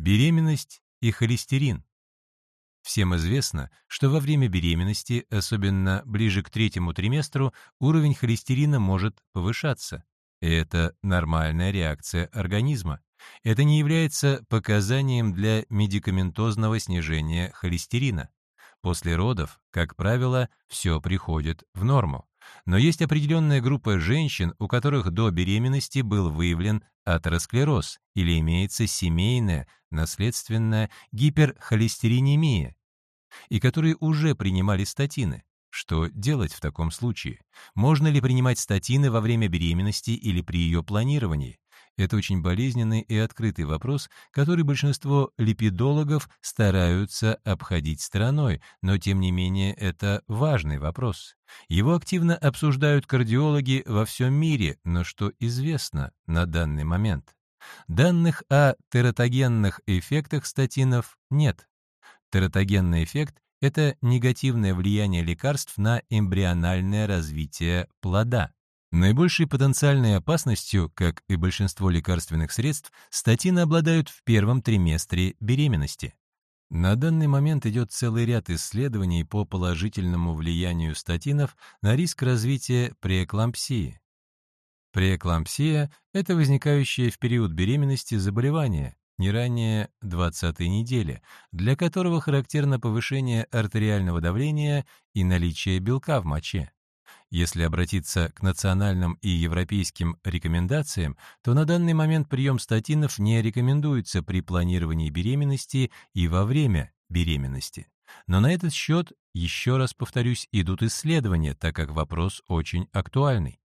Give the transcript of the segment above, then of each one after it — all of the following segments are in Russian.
Беременность и холестерин. Всем известно, что во время беременности, особенно ближе к третьему триместру, уровень холестерина может повышаться. Это нормальная реакция организма. Это не является показанием для медикаментозного снижения холестерина. После родов, как правило, все приходит в норму. Но есть определенная группа женщин, у которых до беременности был выявлен атеросклероз или имеется семейная, наследственная гиперхолестеринемия, и которые уже принимали статины. Что делать в таком случае? Можно ли принимать статины во время беременности или при ее планировании? Это очень болезненный и открытый вопрос, который большинство липидологов стараются обходить стороной, но тем не менее это важный вопрос. Его активно обсуждают кардиологи во всем мире, но что известно на данный момент? Данных о тератогенных эффектах статинов нет. Тератогенный эффект — это негативное влияние лекарств на эмбриональное развитие плода. Наибольшей потенциальной опасностью, как и большинство лекарственных средств, статины обладают в первом триместре беременности. На данный момент идет целый ряд исследований по положительному влиянию статинов на риск развития преэклампсии. Преэклампсия — это возникающее в период беременности заболевание, не ранее 20-й недели, для которого характерно повышение артериального давления и наличие белка в моче. Если обратиться к национальным и европейским рекомендациям, то на данный момент прием статинов не рекомендуется при планировании беременности и во время беременности. Но на этот счет, еще раз повторюсь, идут исследования, так как вопрос очень актуальный.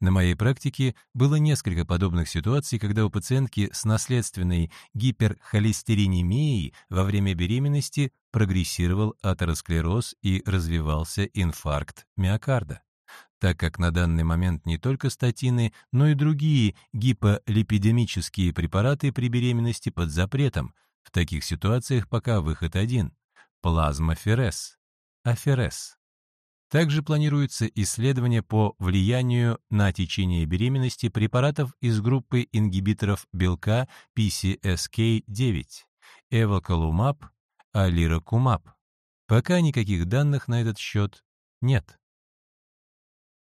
На моей практике было несколько подобных ситуаций, когда у пациентки с наследственной гиперхолестеринемией во время беременности прогрессировал атеросклероз и развивался инфаркт миокарда так как на данный момент не только статины, но и другие гиполипидемические препараты при беременности под запретом. В таких ситуациях пока выход один – плазмоферез, аферез. Также планируется исследование по влиянию на течение беременности препаратов из группы ингибиторов белка PCSK9, эвокалумаб, алирокумаб. Пока никаких данных на этот счет нет.